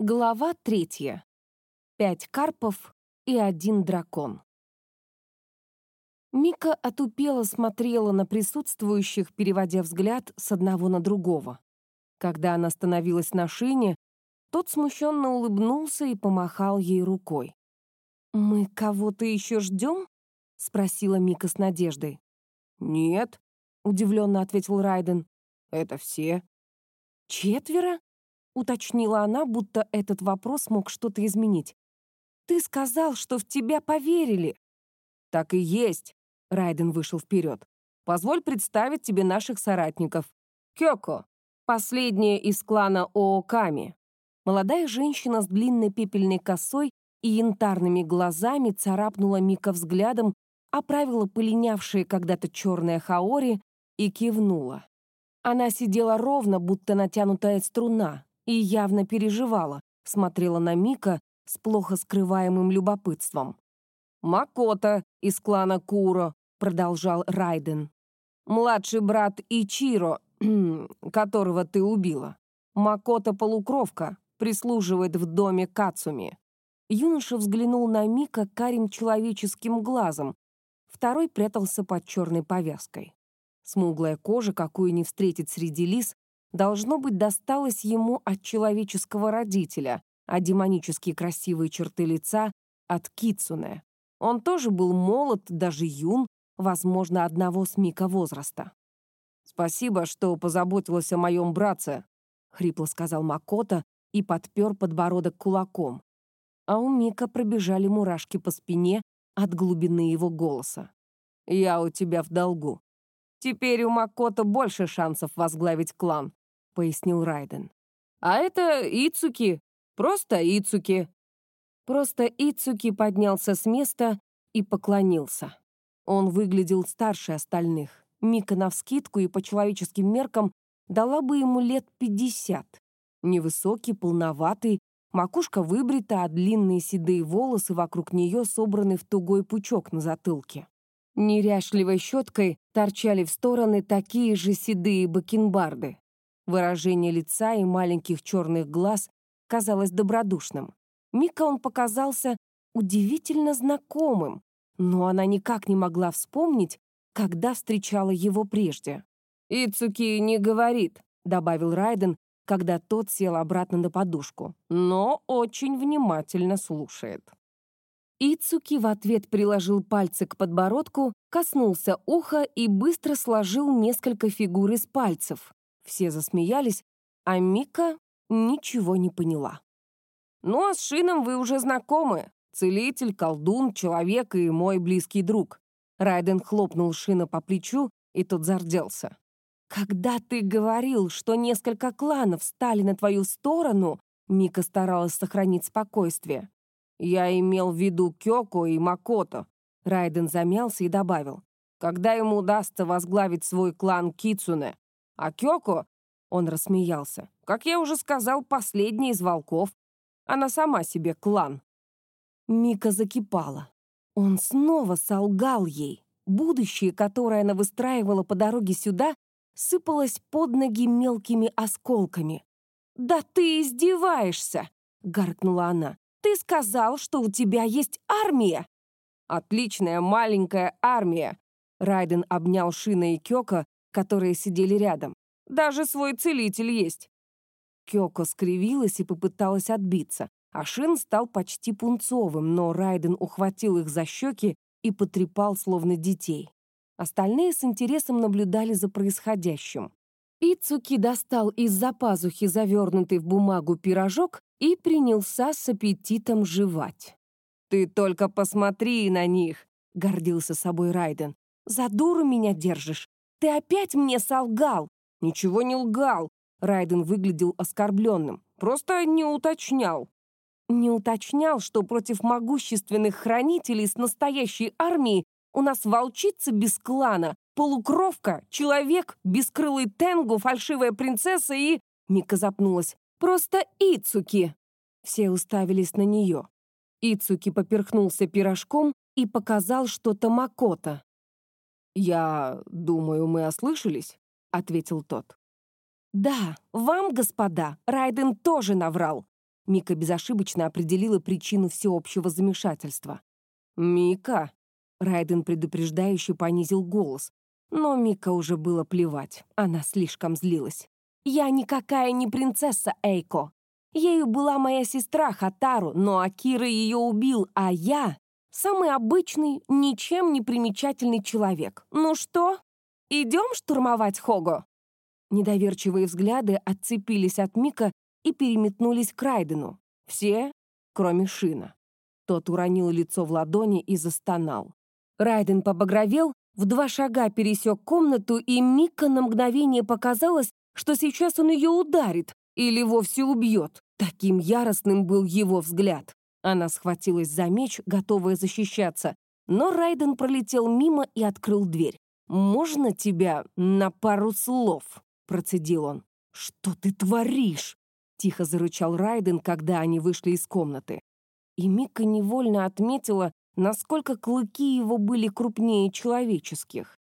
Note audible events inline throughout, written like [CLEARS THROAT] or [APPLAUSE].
Глава третья. Пять карпов и один дракон. Мика отупело смотрела на присутствующих, переводя взгляд с одного на другого. Когда она становилась на шине, тот смущенно улыбнулся и помахал ей рукой. «Мы кого-то еще ждем?» — спросила Мика с надеждой. «Нет», — удивленно ответил Райден. «Это все». «Четверо?» Уточнила она, будто этот вопрос мог что-то изменить. «Ты сказал, что в тебя поверили». «Так и есть», — Райден вышел вперед. «Позволь представить тебе наших соратников. Кёко, последняя из клана Ооками». Молодая женщина с длинной пепельной косой и янтарными глазами царапнула Мика взглядом, оправила полинявшие когда-то черные хаори и кивнула. Она сидела ровно, будто натянутая струна, и явно переживала, смотрела на Мика с плохо скрываемым любопытством. «Макота из клана Куро», — продолжал Райден. «Младший брат Ичиро, [CLEARS THROAT] которого ты убила. Макота полукровка, прислуживает в доме Кацуми». Юноша взглянул на Мика карим человеческим глазом. Второй прятался под черной повязкой. Смуглая кожа, какую не встретить среди лис, должно быть, досталось ему от человеческого родителя, а демонические красивые черты лица — от Кицуне. Он тоже был молод, даже юн, возможно, одного с Мика возраста. «Спасибо, что позаботилась о моем братце», — хрипло сказал Макота и подпер подбородок кулаком. А у Мика пробежали мурашки по спине от глубины его голоса. «Я у тебя в долгу. Теперь у Макота больше шансов возглавить клан пояснил Райден. «А это Ицуки, просто Ицуки». Просто Ицуки поднялся с места и поклонился. Он выглядел старше остальных. Мика навскидку и по человеческим меркам дала бы ему лет пятьдесят. Невысокий, полноватый, макушка выбрита, а длинные седые волосы вокруг нее собраны в тугой пучок на затылке. Неряшливой щеткой торчали в стороны такие же седые бакенбарды. Выражение лица и маленьких черных глаз казалось добродушным. Мика он показался удивительно знакомым, но она никак не могла вспомнить, когда встречала его прежде. «Ицуки не говорит», — добавил Райден, когда тот сел обратно на подушку, но очень внимательно слушает. Ицуки в ответ приложил пальцы к подбородку, коснулся уха и быстро сложил несколько фигур из пальцев. Все засмеялись, а Мика ничего не поняла. «Ну, а с Шином вы уже знакомы. Целитель, колдун, человек и мой близкий друг». Райден хлопнул Шина по плечу, и тот зарделся. «Когда ты говорил, что несколько кланов стали на твою сторону», Мика старалась сохранить спокойствие. «Я имел в виду Кёко и Макото», Райден замялся и добавил. «Когда ему удастся возглавить свой клан Кицуне, а Кёко, он рассмеялся, как я уже сказал, последний из волков. Она сама себе клан. Мика закипала. Он снова солгал ей. Будущее, которое она выстраивала по дороге сюда, сыпалось под ноги мелкими осколками. «Да ты издеваешься!» — гаркнула она. «Ты сказал, что у тебя есть армия!» «Отличная маленькая армия!» Райден обнял Шина и Кёка, которые сидели рядом. Даже свой целитель есть. Кёко скривилась и попыталась отбиться, а Шин стал почти пунцовым, но Райден ухватил их за щеки и потрепал, словно детей. Остальные с интересом наблюдали за происходящим. Ицуки достал из-за пазухи завернутый в бумагу пирожок и принялся с аппетитом жевать. «Ты только посмотри на них!» — гордился собой Райден. «За дуру меня держишь! Ты опять мне солгал!» «Ничего не лгал!» Райден выглядел оскорбленным. «Просто не уточнял». «Не уточнял, что против могущественных хранителей с настоящей армией у нас волчица без клана, полукровка, человек, бескрылый тенгу, фальшивая принцесса и...» Мика запнулась. «Просто Ицуки!» Все уставились на нее. Ицуки поперхнулся пирожком и показал что-то Макота. «Я думаю, мы ослышались», — ответил тот. «Да, вам, господа, Райден тоже наврал». Мика безошибочно определила причину всеобщего замешательства. «Мика!» — Райден предупреждающе понизил голос. Но Мика уже было плевать, она слишком злилась. «Я никакая не принцесса Эйко. Ею была моя сестра Хатару, но Акира ее убил, а я — самый обычный, ничем не примечательный человек. Ну что, идем штурмовать Хого?» Недоверчивые взгляды отцепились от Мика и переметнулись к Райдену. Все, кроме Шина. Тот уронил лицо в ладони и застонал. Райден побагровел, в два шага пересек комнату, и Мика на мгновение показалось, что сейчас он ее ударит или вовсе убьет. Таким яростным был его взгляд. Она схватилась за меч, готовая защищаться, но Райден пролетел мимо и открыл дверь. «Можно тебя на пару слов?» — процедил он. «Что ты творишь?» — тихо зарычал Райден, когда они вышли из комнаты. И Мика невольно отметила, насколько клыки его были крупнее человеческих.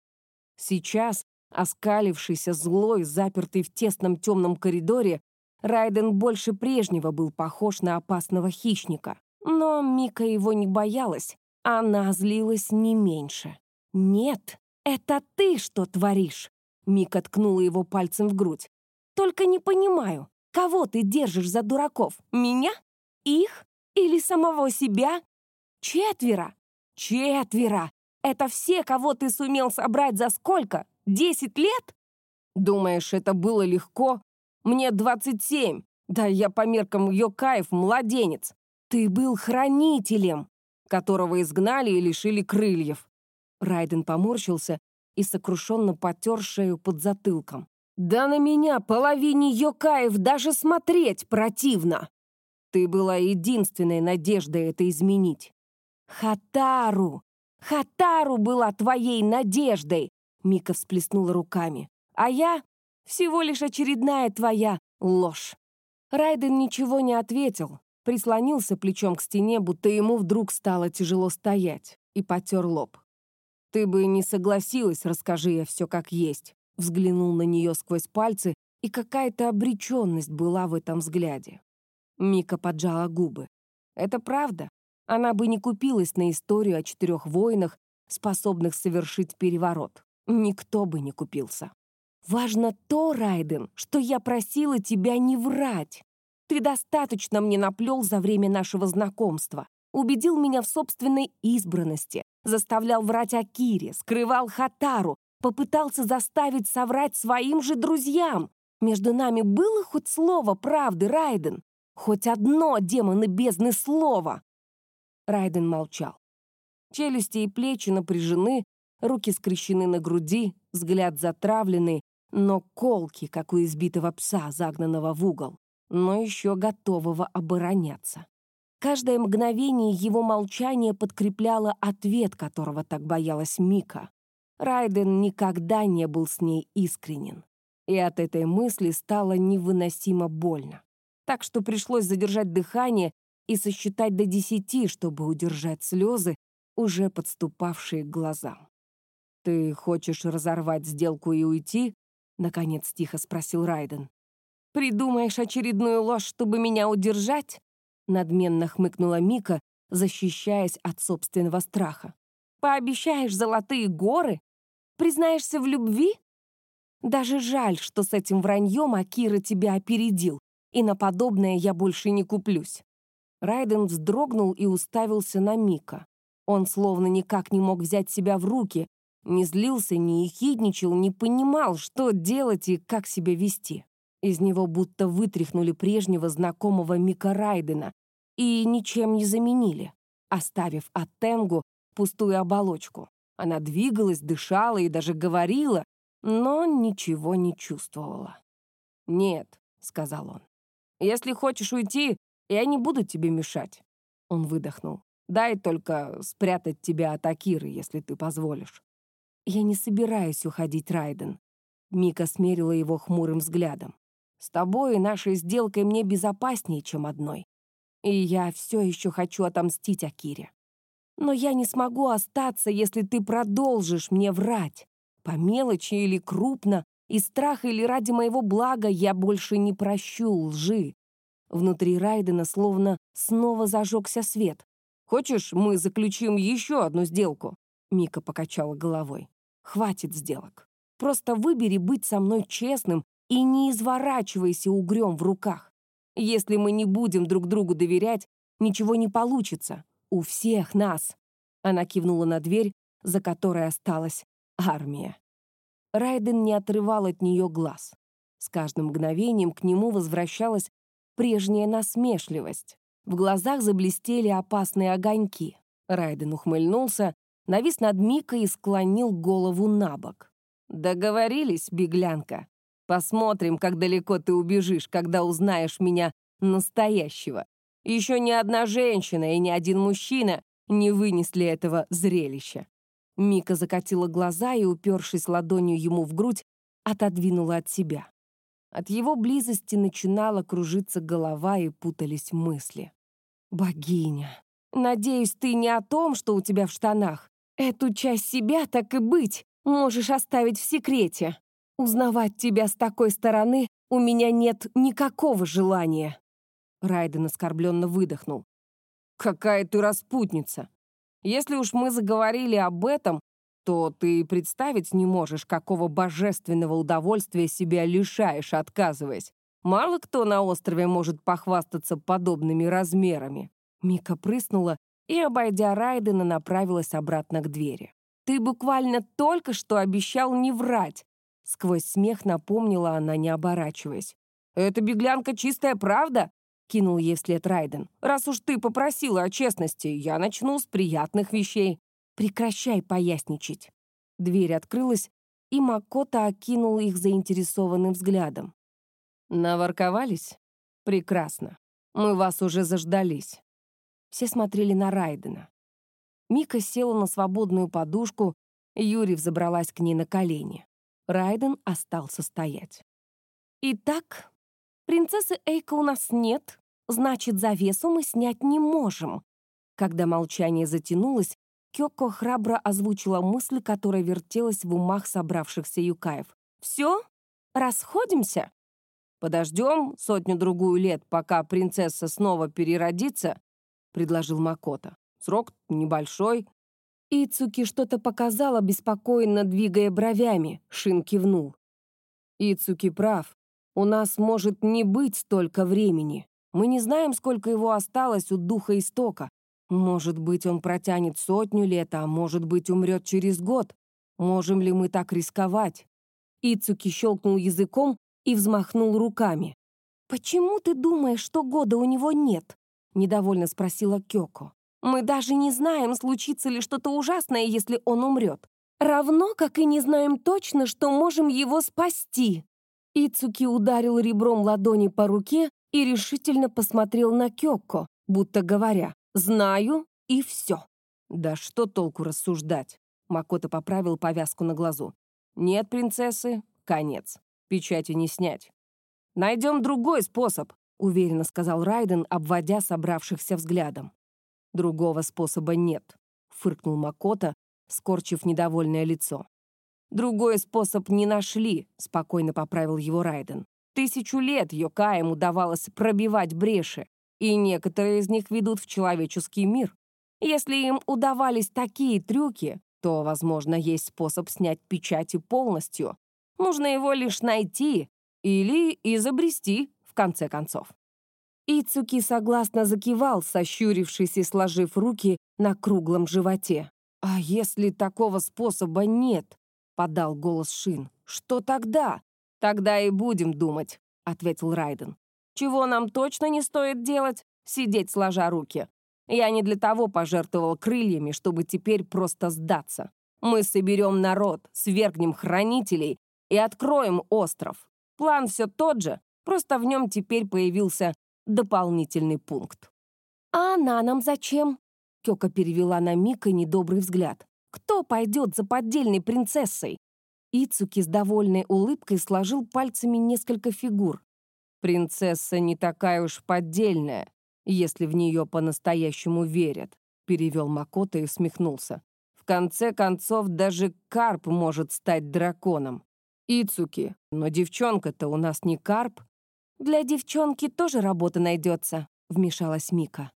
Сейчас, оскалившийся злой, запертый в тесном темном коридоре, Райден больше прежнего был похож на опасного хищника. Но Мика его не боялась, она злилась не меньше. «Нет, это ты что творишь?» Мика ткнула его пальцем в грудь. «Только не понимаю, кого ты держишь за дураков? Меня? Их? Или самого себя? Четверо! Четверо! Это все, кого ты сумел собрать за сколько? Десять лет? Думаешь, это было легко? Мне 27. Да я по меркам Йокаев младенец. Ты был хранителем, которого изгнали и лишили крыльев. Райден поморщился и сокрушенно потер шею под затылком. «Да на меня половине Йокаев даже смотреть противно!» Ты была единственной надеждой это изменить. «Хатару! Хатару была твоей надеждой!» Мика всплеснула руками. «А я всего лишь очередная твоя ложь». Райден ничего не ответил, прислонился плечом к стене, будто ему вдруг стало тяжело стоять, и потер лоб. «Ты бы не согласилась, расскажи я все как есть», взглянул на нее сквозь пальцы, и какая-то обреченность была в этом взгляде. Мика поджала губы. Это правда. Она бы не купилась на историю о четырех воинах, способных совершить переворот. Никто бы не купился. Важно то, Райден, что я просила тебя не врать. Ты достаточно мне наплел за время нашего знакомства. Убедил меня в собственной избранности, заставлял врать о Кире, скрывал Хатару, попытался заставить соврать своим же друзьям. Между нами было хоть слово правды, Райден? Хоть одно, демоны бездны, слово!» Райден молчал. Челюсти и плечи напряжены, руки скрещены на груди, взгляд затравленный, но колки, как у избитого пса, загнанного в угол, но еще готового обороняться. Каждое мгновение его молчания подкрепляло ответ, которого так боялась Мика. Райден никогда не был с ней искренен. И от этой мысли стало невыносимо больно. Так что пришлось задержать дыхание и сосчитать до десяти, чтобы удержать слезы, уже подступавшие к глазам. «Ты хочешь разорвать сделку и уйти?» — наконец тихо спросил Райден. «Придумаешь очередную ложь, чтобы меня удержать?» — надменно хмыкнула Мика, защищаясь от собственного страха. «Пообещаешь золотые горы? Признаешься в любви? Даже жаль, что с этим враньем Акира тебя опередил, и на подобное я больше не куплюсь». Райден вздрогнул и уставился на Мика. Он словно никак не мог взять себя в руки, не злился, не ехидничал, не понимал, что делать и как себя вести. Из него будто вытряхнули прежнего знакомого Мика Райдена и ничем не заменили, оставив от Тенгу пустую оболочку. Она двигалась, дышала и даже говорила, но ничего не чувствовала. «Нет», — сказал он, — «если хочешь уйти, я не буду тебе мешать». Он выдохнул. «Дай только спрятать тебя от Акиры, если ты позволишь». «Я не собираюсь уходить, Райден». Мика смерила его хмурым взглядом. «С тобой и нашей сделкой мне безопаснее, чем одной. И я все еще хочу отомстить Акире. Но я не смогу остаться, если ты продолжишь мне врать. По мелочи или крупно, из страха или ради моего блага я больше не прощу лжи. Внутри Райдена словно снова зажегся свет. «Хочешь, мы заключим еще одну сделку?» Мика покачала головой. «Хватит сделок. Просто выбери быть со мной честным и не изворачивайся угрём в руках. Если мы не будем друг другу доверять, ничего не получится. У всех нас». Она кивнула на дверь, за которой осталась армия. Райден не отрывал от нее глаз. С каждым мгновением к нему возвращалась прежняя насмешливость. В глазах заблестели опасные огоньки. Райден ухмыльнулся, навис над Микой и склонил голову на бок. «Договорились, беглянка. Посмотрим, как далеко ты убежишь, когда узнаешь меня настоящего. Еще ни одна женщина и ни один мужчина не вынесли этого зрелища». Мика закатила глаза и, упершись ладонью ему в грудь, отодвинула от себя. От его близости начинала кружиться голова и путались мысли. «Богиня, надеюсь, ты не о том, что у тебя в штанах. Эту часть себя, так и быть, можешь оставить в секрете. Узнавать тебя с такой стороны у меня нет никакого желания». Райден оскорбленно выдохнул. «Какая ты распутница! Если уж мы заговорили об этом, то ты представить не можешь, какого божественного удовольствия себя лишаешь, отказываясь. Мало кто на острове может похвастаться подобными размерами. Мика прыснула и, обойдя Райдена, направилась обратно к двери. «Ты буквально только что обещал не врать!» Сквозь смех напомнила она, не оборачиваясь. «Это беглянка чистая правда?» — кинул ей вслед Райден. «Раз уж ты попросила о честности, я начну с приятных вещей». «Прекращай поясничать». Дверь открылась, и Макота окинул их заинтересованным взглядом. «Наворковались? Прекрасно. Мы вас уже заждались». Все смотрели на Райдена. Мика села на свободную подушку, Юрий взобралась к ней на колени. Райден остался стоять. «Итак, принцессы Эйка у нас нет, значит, завесу мы снять не можем». Когда молчание затянулось, Кёко храбро озвучила мысль, которая вертелась в умах собравшихся юкаев. «Все? Расходимся?» «Подождем сотню-другую лет, пока принцесса снова переродится», — предложил Макота. «Срок небольшой». Ицуки что-то показала, беспокойно двигая бровями. Шин кивнул. «Ицуки прав. У нас может не быть столько времени. Мы не знаем, сколько его осталось у духа истока. Может быть, он протянет сотню лет, а может быть, умрет через год. Можем ли мы так рисковать?» Ицуки щелкнул языком и взмахнул руками. «Почему ты думаешь, что года у него нет?» — недовольно спросила Кёко. «Мы даже не знаем, случится ли что-то ужасное, если он умрет. Равно, как и не знаем точно, что можем его спасти». Ицуки ударил ребром ладони по руке и решительно посмотрел на Кёко, будто говоря, Знаю, и все. Да что толку рассуждать? Макото поправил повязку на глазу. Нет, принцессы, конец. Печати не снять. Найдем другой способ, уверенно сказал Райден, обводя собравшихся взглядом. Другого способа нет, фыркнул Макото, скорчив недовольное лицо. «Другой способ не нашли», — спокойно поправил его Райден. «Тысячу лет Йокаем удавалось пробивать бреши и некоторые из них ведут в человеческий мир. Если им удавались такие трюки, то, возможно, есть способ снять печати полностью. Нужно его лишь найти или изобрести, в конце концов. Ицуки согласно закивал, сощурившись и сложив руки на круглом животе. «А если такого способа нет?» — подал голос Шин. «Что тогда?» «Тогда и будем думать», — ответил Райден. Чего нам точно не стоит делать? Сидеть сложа руки. Я не для того пожертвовал крыльями, чтобы теперь просто сдаться. Мы соберем народ, свергнем хранителей и откроем остров. План все тот же, просто в нем теперь появился дополнительный пункт. «А она нам зачем?» Кёка перевела на Мика недобрый взгляд. «Кто пойдет за поддельной принцессой?» Ицуки с довольной улыбкой сложил пальцами несколько фигур. «Принцесса не такая уж поддельная, если в нее по-настоящему верят», перевел Макото и усмехнулся. «В конце концов, даже карп может стать драконом. Ицуки, но девчонка-то у нас не карп». «Для девчонки тоже работа найдется», — вмешалась Мика.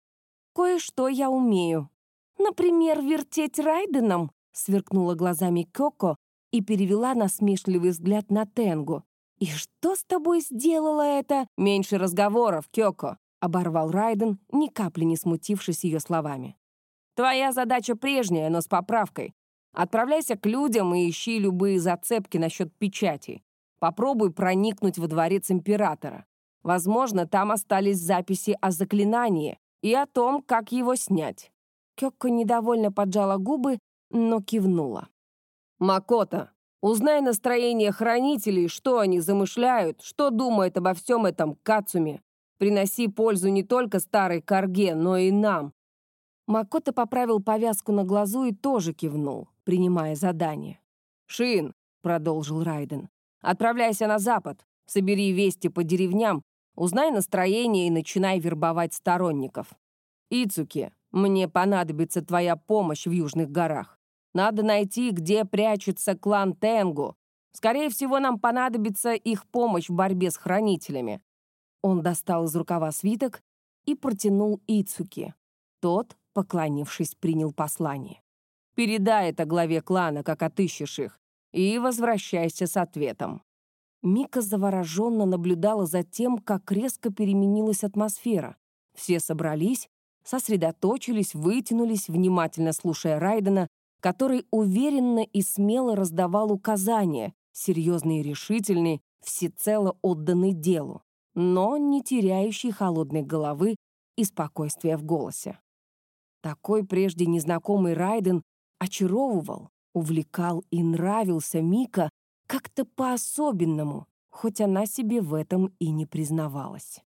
«Кое-что я умею. Например, вертеть Райденом», — сверкнула глазами Кёко и перевела насмешливый взгляд на Тенгу. «И что с тобой сделала это?» «Меньше разговоров, Кёко», — оборвал Райден, ни капли не смутившись ее словами. «Твоя задача прежняя, но с поправкой. Отправляйся к людям и ищи любые зацепки насчет печати. Попробуй проникнуть во дворец императора. Возможно, там остались записи о заклинании и о том, как его снять». Кёкко недовольно поджала губы, но кивнула. «Макота, узнай настроение хранителей, что они замышляют, что думают обо всем этом Кацуме. Приноси пользу не только старой Карге, но и нам». Макота поправил повязку на глазу и тоже кивнул, принимая задание. «Шин», — продолжил Райден, — «отправляйся на запад, собери вести по деревням, узнай настроение и начинай вербовать сторонников. Ицуки, мне понадобится твоя помощь в Южных горах. Надо найти, где прячется клан Тенгу. Скорее всего, нам понадобится их помощь в борьбе с хранителями». Он достал из рукава свиток и протянул Ицуки. Тот, поклонившись, принял послание. «Передай это главе клана, как отыщешь их, и возвращайся с ответом». Мика завороженно наблюдала за тем, как резко переменилась атмосфера. Все собрались, сосредоточились, вытянулись, внимательно слушая Райдена, который уверенно и смело раздавал указания, серьезный и решительный, всецело отданный делу, но не теряющий холодной головы и спокойствия в голосе. Такой прежде незнакомый Райден очаровывал, увлекал и нравился Мика как-то по-особенному, хоть она себе в этом и не признавалась.